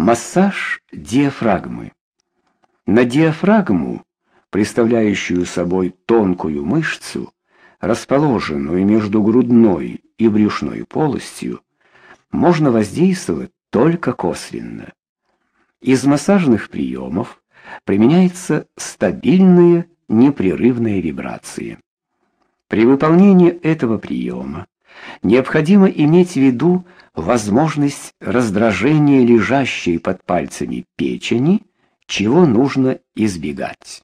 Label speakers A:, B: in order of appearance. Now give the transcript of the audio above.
A: Массаж диафрагмы. На диафрагму, представляющую собой тонкую мышцу, расположенную между грудной и брюшной полостью, можно воздействовать только косвенно. Из массажных приемов применяются стабильные непрерывные вибрации. При выполнении этого приема необходимо иметь в виду возможность раздражения лежащей под пальцами печени, чего нужно избегать.